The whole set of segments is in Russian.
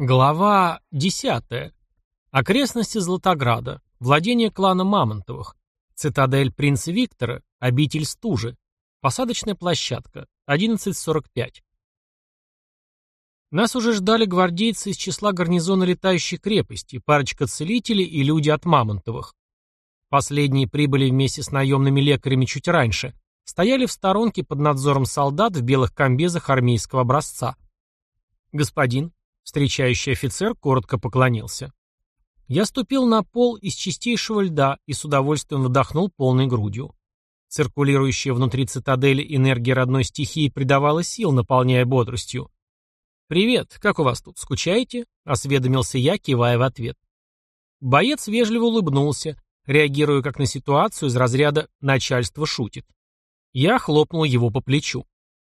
Глава 10. Окрестности Златограда. Владение клана Мамонтовых. Цитадель принца Виктора. Обитель стужи. Посадочная площадка. 11.45. Нас уже ждали гвардейцы из числа гарнизона летающей крепости, парочка целителей и люди от Мамонтовых. Последние прибыли вместе с наемными лекарями чуть раньше, стояли в сторонке под надзором солдат в белых комбезах армейского образца. «Господин», Встречающий офицер коротко поклонился. Я ступил на пол из чистейшего льда и с удовольствием вдохнул полной грудью. Циркулирующая внутри цитадели энергия родной стихии придавала сил, наполняя бодростью. «Привет, как у вас тут, скучаете?» — осведомился я, кивая в ответ. Боец вежливо улыбнулся, реагируя как на ситуацию из разряда «начальство шутит». Я хлопнул его по плечу.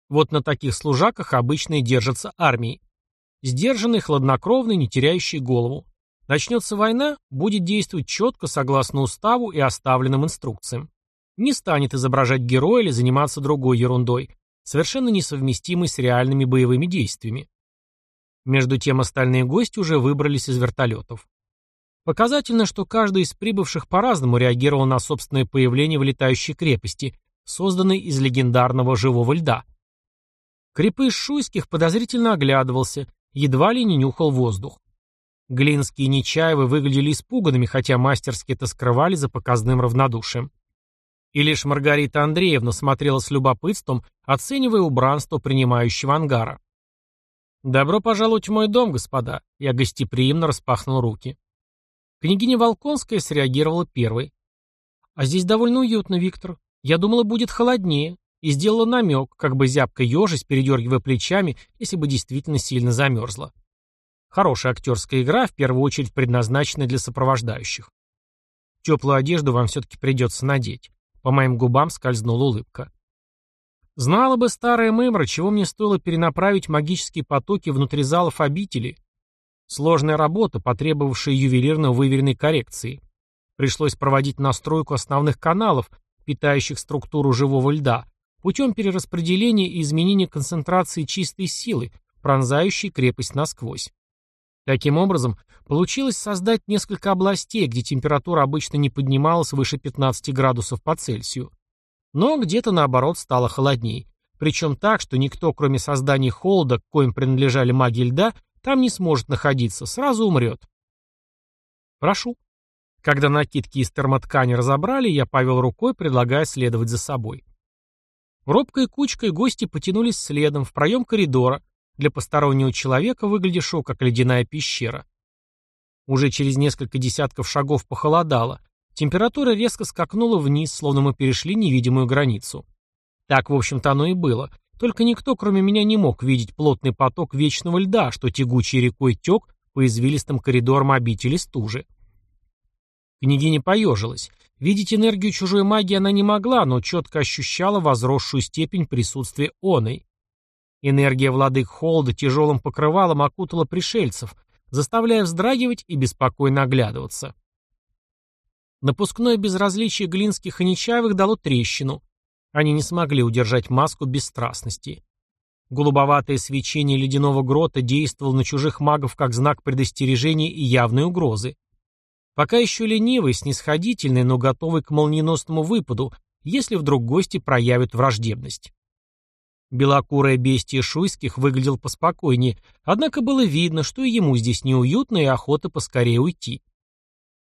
Вот на таких служаках обычно и держатся армии. Сдержанный, хладнокровный, не теряющий голову. Начнется война, будет действовать четко, согласно уставу и оставленным инструкциям. Не станет изображать героя или заниматься другой ерундой, совершенно несовместимой с реальными боевыми действиями. Между тем остальные гости уже выбрались из вертолетов. Показательно, что каждый из прибывших по-разному реагировал на собственное появление в летающей крепости, созданной из легендарного живого льда. Крепыш Шуйских подозрительно оглядывался, едва ли не нюхал воздух. Глинские и Нечаевы выглядели испуганными, хотя мастерски это скрывали за показным равнодушием. И лишь Маргарита Андреевна смотрела с любопытством, оценивая убранство принимающего ангара. «Добро пожаловать в мой дом, господа!» Я гостеприимно распахнул руки. Княгиня Волконская среагировала первой. «А здесь довольно уютно, Виктор. Я думала, будет холоднее и сделала намек, как бы зябко ежись, передергивая плечами, если бы действительно сильно замерзла. Хорошая актерская игра, в первую очередь предназначенная для сопровождающих. Теплую одежду вам все-таки придется надеть. По моим губам скользнула улыбка. Знала бы старая мымра, чего мне стоило перенаправить магические потоки внутри залов обители. Сложная работа, потребовавшая ювелирно выверенной коррекции. Пришлось проводить настройку основных каналов, питающих структуру живого льда, путем перераспределения и изменения концентрации чистой силы, пронзающей крепость насквозь. Таким образом, получилось создать несколько областей, где температура обычно не поднималась выше 15 градусов по Цельсию. Но где-то наоборот стало холодней. Причем так, что никто, кроме создания холода, к коим принадлежали маги льда, там не сможет находиться, сразу умрет. Прошу. Когда накидки из термоткани разобрали, я повел рукой, предлагая следовать за собой. Робкой кучкой гости потянулись следом в проем коридора, для постороннего человека выглядевшего как ледяная пещера. Уже через несколько десятков шагов похолодало, температура резко скакнула вниз, словно мы перешли невидимую границу. Так, в общем-то, оно и было, только никто, кроме меня, не мог видеть плотный поток вечного льда, что тягучей рекой тек по извилистым коридорам обители стужи. Княгиня поежилась. Видеть энергию чужой магии она не могла, но четко ощущала возросшую степень присутствия оной. Энергия владык холода тяжелым покрывалом окутала пришельцев, заставляя вздрагивать и беспокойно оглядываться. Напускное безразличие Глинских и Нечаевых дало трещину. Они не смогли удержать маску бесстрастности. Голубоватое свечение ледяного грота действовало на чужих магов как знак предостережения и явной угрозы. Пока еще ленивый, снисходительный, но готовый к молниеносному выпаду, если вдруг гости проявят враждебность. Белокурое бестие шуйских выглядел поспокойнее, однако было видно, что и ему здесь неуютно и охота поскорее уйти.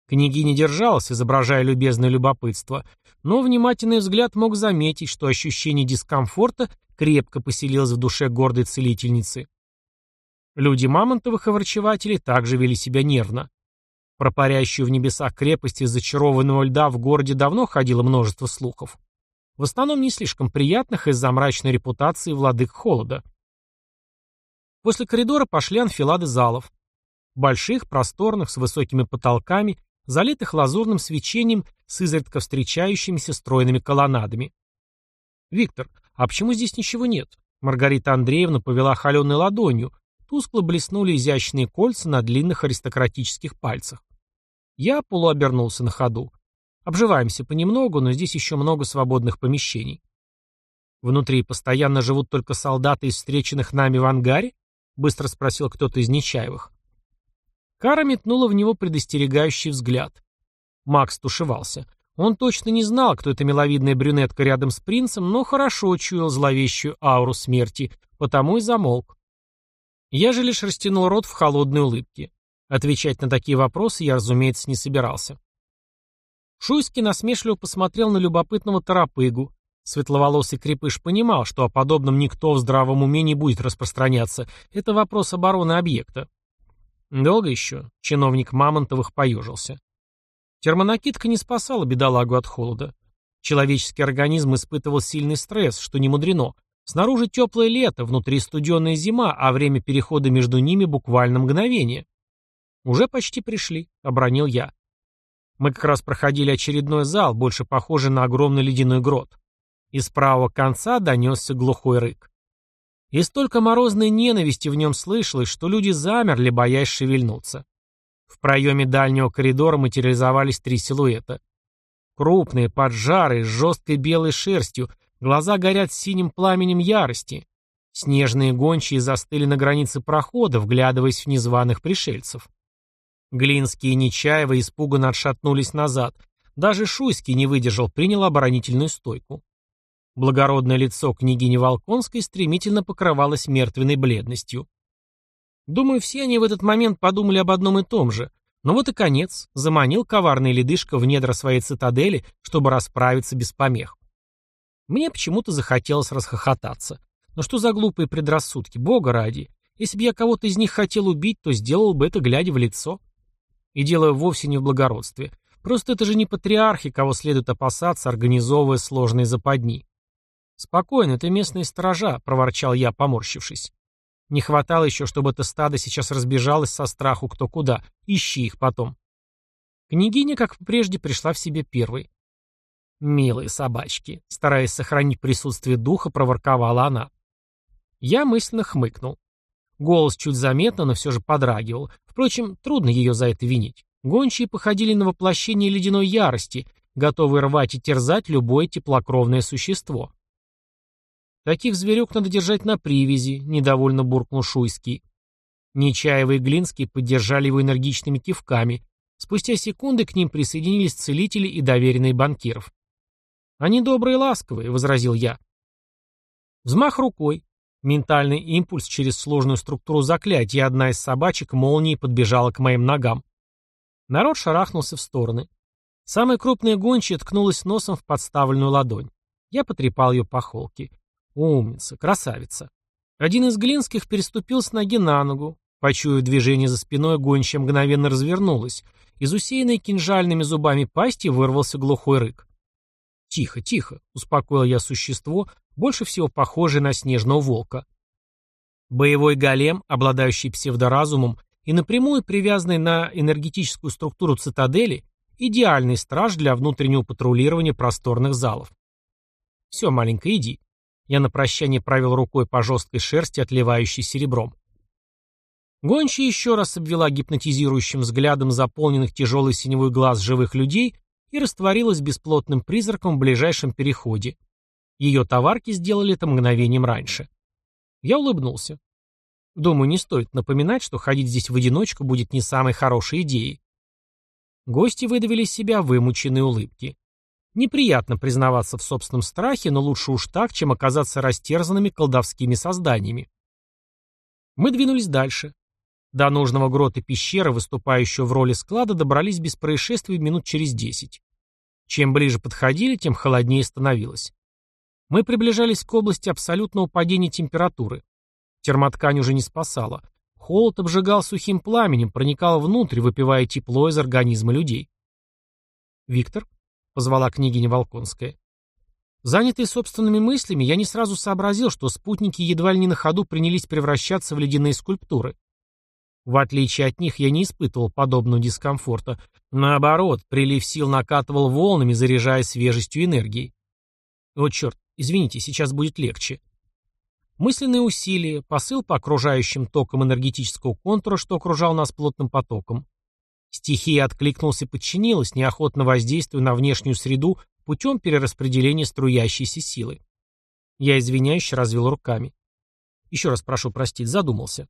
Княгиня держалась, изображая любезное любопытство, но внимательный взгляд мог заметить, что ощущение дискомфорта крепко поселилось в душе гордой целительницы. Люди Мамонтовых и также вели себя нервно. Про парящую в небесах крепость из зачарованного льда в городе давно ходило множество слухов. В основном не слишком приятных из-за мрачной репутации владык холода. После коридора пошли анфилады залов. Больших, просторных, с высокими потолками, залитых лазурным свечением с изредка встречающимися стройными колоннадами. «Виктор, а почему здесь ничего нет?» Маргарита Андреевна повела холеной ладонью, тускло блеснули изящные кольца на длинных аристократических пальцах. Я полуобернулся на ходу. Обживаемся понемногу, но здесь еще много свободных помещений. Внутри постоянно живут только солдаты из встреченных нами в ангаре? Быстро спросил кто-то из Нечаевых. Кара метнула в него предостерегающий взгляд. Макс тушевался. Он точно не знал, кто эта миловидная брюнетка рядом с принцем, но хорошо чуял зловещую ауру смерти, потому и замолк. Я же лишь растянул рот в холодной улыбке. Отвечать на такие вопросы я, разумеется, не собирался. Шуйский насмешливо посмотрел на любопытного торопыгу. Светловолосый крепыш понимал, что о подобном никто в здравом уме не будет распространяться. Это вопрос обороны объекта. Долго еще чиновник Мамонтовых поежился. Термонакидка не спасала бедолагу от холода. Человеческий организм испытывал сильный стресс, что не мудрено. Снаружи теплое лето, внутри студеная зима, а время перехода между ними буквально мгновение. «Уже почти пришли», — обронил я. Мы как раз проходили очередной зал, больше похожий на огромный ледяной грот. Из правого конца донесся глухой рык. И столько морозной ненависти в нем слышалось, что люди замерли, боясь шевельнуться. В проеме дальнего коридора материализовались три силуэта. Крупные, поджарые, с жесткой белой шерстью, глаза горят синим пламенем ярости. Снежные гончие застыли на границе прохода, вглядываясь в незваных пришельцев. Глинские и Нечаева испуганно отшатнулись назад. Даже Шуйский не выдержал, принял оборонительную стойку. Благородное лицо княгини Волконской стремительно покрывалось мертвенной бледностью. Думаю, все они в этот момент подумали об одном и том же. Но вот и конец. Заманил коварный ледышка в недра своей цитадели, чтобы расправиться без помех. Мне почему-то захотелось расхохотаться. Но что за глупые предрассудки, бога ради. Если бы я кого-то из них хотел убить, то сделал бы это, глядя в лицо. И дело вовсе не в благородстве. Просто это же не патриархи, кого следует опасаться, организовывая сложные западни. «Спокойно, это местные сторожа», — проворчал я, поморщившись. «Не хватало еще, чтобы это стадо сейчас разбежалось со страху кто куда. Ищи их потом». Княгиня, как прежде, пришла в себе первой. «Милые собачки», — стараясь сохранить присутствие духа, проворковала она. Я мысленно хмыкнул. Голос чуть заметно, но все же подрагивал. Впрочем, трудно ее за это винить. Гончие походили на воплощение ледяной ярости, готовые рвать и терзать любое теплокровное существо. «Таких зверек надо держать на привязи», — недовольно буркнул Шуйский. Нечаева и Глинский поддержали его энергичными кивками. Спустя секунды к ним присоединились целители и доверенные банкиров. «Они добрые и ласковые», — возразил я. Взмах рукой. Ментальный импульс через сложную структуру заклятия, одна из собачек молнией подбежала к моим ногам. Народ шарахнулся в стороны. Самая крупная гончая ткнулась носом в подставленную ладонь. Я потрепал ее по холке. Умница, красавица. Один из глинских переступил с ноги на ногу. Почуяв движение за спиной, гончая мгновенно развернулась. Из усеянной кинжальными зубами пасти вырвался глухой рык. «Тихо, тихо», — успокоил я существо, больше всего похожее на снежного волка. Боевой голем, обладающий псевдоразумом и напрямую привязанный на энергетическую структуру цитадели, идеальный страж для внутреннего патрулирования просторных залов. «Все, маленькая, иди». Я на прощание правил рукой по жесткой шерсти, отливающей серебром. Гончая еще раз обвела гипнотизирующим взглядом заполненных тяжелой синевой глаз живых людей и растворилась бесплотным призраком в ближайшем переходе. Ее товарки сделали это мгновением раньше. Я улыбнулся. Думаю, не стоит напоминать, что ходить здесь в одиночку будет не самой хорошей идеей. Гости выдавили из себя вымученные улыбки. Неприятно признаваться в собственном страхе, но лучше уж так, чем оказаться растерзанными колдовскими созданиями. Мы двинулись дальше. До нужного грота пещеры, выступающего в роли склада, добрались без происшествий минут через десять. Чем ближе подходили, тем холоднее становилось. Мы приближались к области абсолютного падения температуры. Термоткань уже не спасала. Холод обжигал сухим пламенем, проникал внутрь, выпивая тепло из организма людей. «Виктор?» — позвала княгиня Волконская. Занятый собственными мыслями, я не сразу сообразил, что спутники едва ли не на ходу принялись превращаться в ледяные скульптуры. В отличие от них, я не испытывал подобного дискомфорта. Наоборот, прилив сил накатывал волнами, заряжая свежестью энергии. О, черт, извините, сейчас будет легче. Мысленные усилия, посыл по окружающим токам энергетического контура, что окружал нас плотным потоком. Стихия откликнулась и подчинилась, неохотно воздействуя на внешнюю среду путем перераспределения струящейся силы. Я извиняюще развел руками. Еще раз прошу простить, задумался.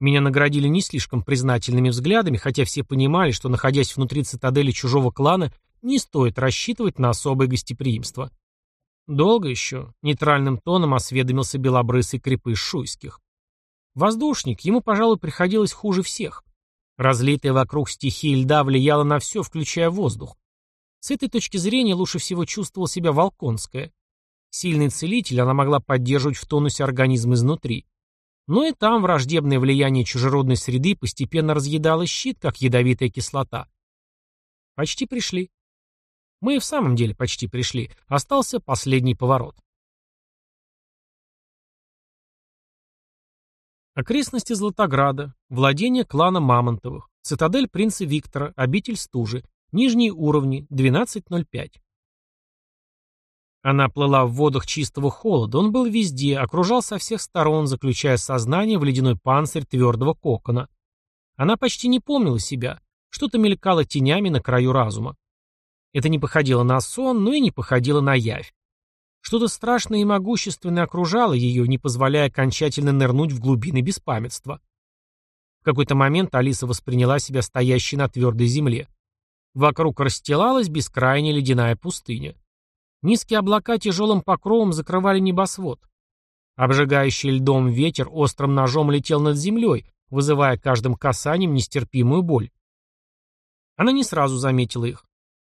Меня наградили не слишком признательными взглядами, хотя все понимали, что, находясь внутри цитадели чужого клана, не стоит рассчитывать на особое гостеприимство. Долго еще, нейтральным тоном осведомился белобрысый крепыш Шуйских. Воздушник, ему, пожалуй, приходилось хуже всех. Разлитая вокруг стихия льда влияла на все, включая воздух. С этой точки зрения лучше всего чувствовала себя Волконская. Сильный целитель она могла поддерживать в тонусе организм изнутри. Но и там враждебное влияние чужеродной среды постепенно разъедало щит, как ядовитая кислота. Почти пришли. Мы и в самом деле почти пришли. Остался последний поворот. Окрестности Златограда, владение клана Мамонтовых, цитадель принца Виктора, обитель стужи, нижние уровни, 12.05. Она плыла в водах чистого холода, он был везде, окружал со всех сторон, заключая сознание в ледяной панцирь твердого кокона. Она почти не помнила себя, что-то мелькало тенями на краю разума. Это не походило на сон, но и не походило на явь. Что-то страшное и могущественное окружало ее, не позволяя окончательно нырнуть в глубины беспамятства. В какой-то момент Алиса восприняла себя стоящей на твердой земле. Вокруг расстилалась бескрайняя ледяная пустыня. Низкие облака тяжелым покровом закрывали небосвод. Обжигающий льдом ветер острым ножом летел над землей, вызывая каждым касанием нестерпимую боль. Она не сразу заметила их.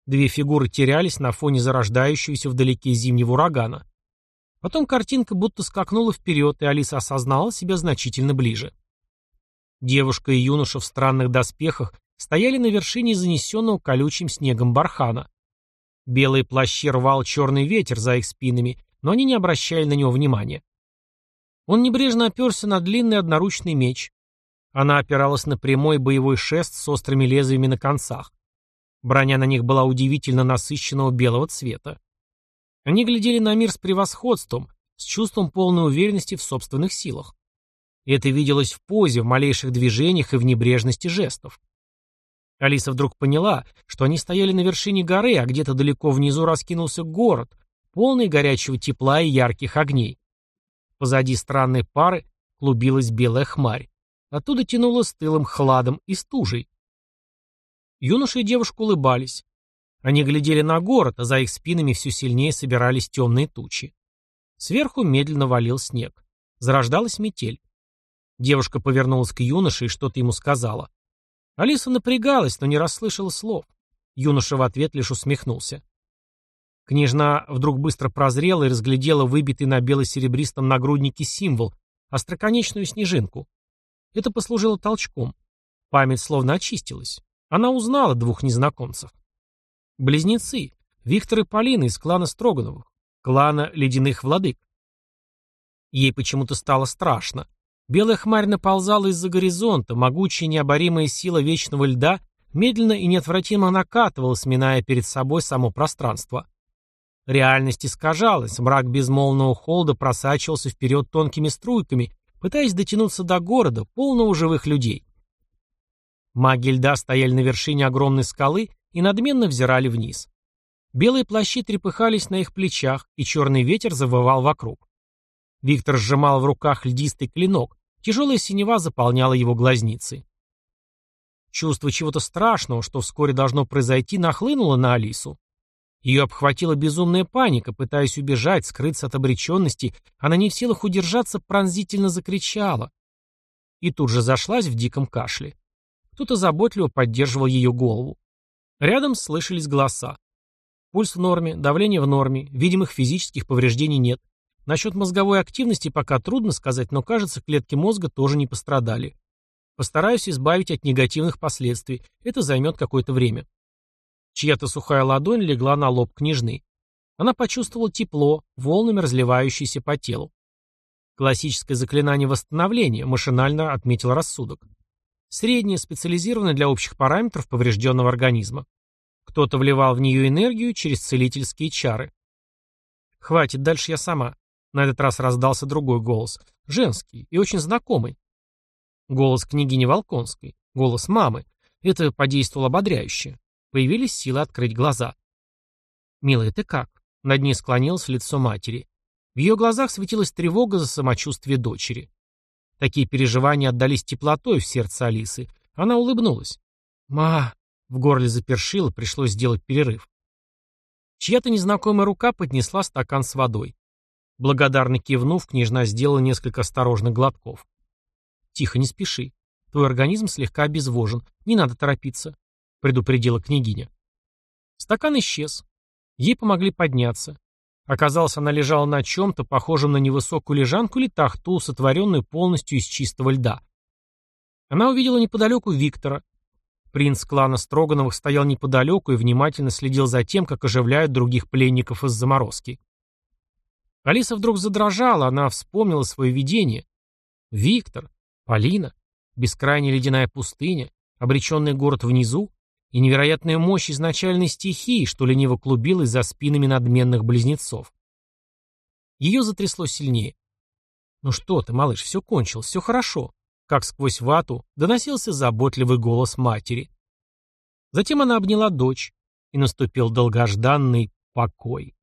Две фигуры терялись на фоне зарождающегося вдалеке зимнего урагана. Потом картинка будто скакнула вперед, и Алиса осознала себя значительно ближе. Девушка и юноша в странных доспехах стояли на вершине занесенного колючим снегом бархана. Белые плащи рвал черный ветер за их спинами, но они не обращали на него внимания. Он небрежно оперся на длинный одноручный меч. Она опиралась на прямой боевой шест с острыми лезвиями на концах. Броня на них была удивительно насыщенного белого цвета. Они глядели на мир с превосходством, с чувством полной уверенности в собственных силах. это виделось в позе, в малейших движениях и в небрежности жестов. Алиса вдруг поняла, что они стояли на вершине горы, а где-то далеко внизу раскинулся город, полный горячего тепла и ярких огней. Позади странной пары клубилась белая хмарь. Оттуда тянуло стылым хладом и стужей. Юноша и девушка улыбались. Они глядели на город, а за их спинами все сильнее собирались темные тучи. Сверху медленно валил снег. Зарождалась метель. Девушка повернулась к юноше и что-то ему сказала. Алиса напрягалась, но не расслышала слов. Юноша в ответ лишь усмехнулся. Княжна вдруг быстро прозрела и разглядела выбитый на бело-серебристом нагруднике символ, остроконечную снежинку. Это послужило толчком. Память словно очистилась. Она узнала двух незнакомцев. Близнецы, Виктор и Полина из клана Строгановых, клана Ледяных Владык. Ей почему-то стало страшно. Белая хмарь наползала из-за горизонта, могучая необоримая сила вечного льда медленно и неотвратимо накатывала, сминая перед собой само пространство. Реальность искажалась, мрак безмолвного холода просачивался вперед тонкими струйками, пытаясь дотянуться до города, полного живых людей. Маги льда стояли на вершине огромной скалы и надменно взирали вниз. Белые плащи трепыхались на их плечах, и черный ветер завывал вокруг. Виктор сжимал в руках льдистый клинок, тяжелая синева заполняла его глазницы. Чувство чего-то страшного, что вскоре должно произойти, нахлынуло на Алису. Ее обхватила безумная паника, пытаясь убежать, скрыться от обреченности, она не в силах удержаться, пронзительно закричала. И тут же зашлась в диком кашле. Кто-то заботливо поддерживал ее голову. Рядом слышались голоса. Пульс в норме, давление в норме, видимых физических повреждений нет. Насчет мозговой активности пока трудно сказать, но кажется, клетки мозга тоже не пострадали. Постараюсь избавить от негативных последствий. Это займет какое-то время. Чья-то сухая ладонь легла на лоб княжны. Она почувствовала тепло, волнами разливающееся по телу. Классическое заклинание восстановления, машинально отметил рассудок. Среднее, специализированное для общих параметров поврежденного организма. Кто-то вливал в нее энергию через целительские чары. «Хватит, дальше я сама», на этот раз раздался другой голос. Женский и очень знакомый. Голос княгини Волконской. Голос мамы. Это подействовало ободряюще. Появились силы открыть глаза. «Милая, ты как?» Над ней склонилось лицо матери. В ее глазах светилась тревога за самочувствие дочери. Такие переживания отдались теплотой в сердце Алисы. Она улыбнулась. «Ма!» — в горле запершило, пришлось сделать перерыв. Чья-то незнакомая рука поднесла стакан с водой. Благодарно кивнув, княжна сделала несколько осторожных глотков. «Тихо, не спеши. Твой организм слегка обезвожен. Не надо торопиться», — предупредила княгиня. Стакан исчез. Ей помогли подняться. Оказалось, она лежала на чем-то, похожем на невысокую лежанку или тахту, сотворенную полностью из чистого льда. Она увидела неподалеку Виктора. Принц клана Строгановых стоял неподалеку и внимательно следил за тем, как оживляют других пленников из заморозки. Алиса вдруг задрожала, она вспомнила свое видение. Виктор, Полина, бескрайняя ледяная пустыня, обреченный город внизу и невероятная мощь изначальной стихии, что лениво клубилась за спинами надменных близнецов. Ее затрясло сильнее. «Ну что ты, малыш, все кончилось, все хорошо как сквозь вату доносился заботливый голос матери. Затем она обняла дочь, и наступил долгожданный покой.